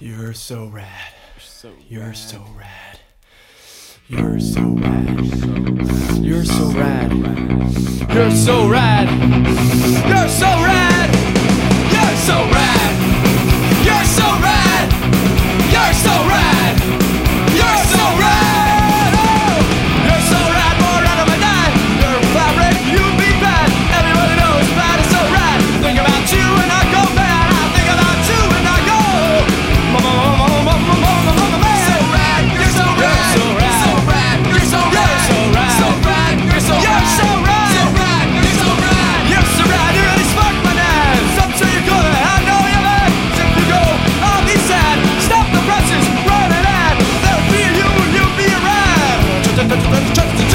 You're so rad. You're so rad. You're so rad. You're so rad. You're so rad. You're so rad. Just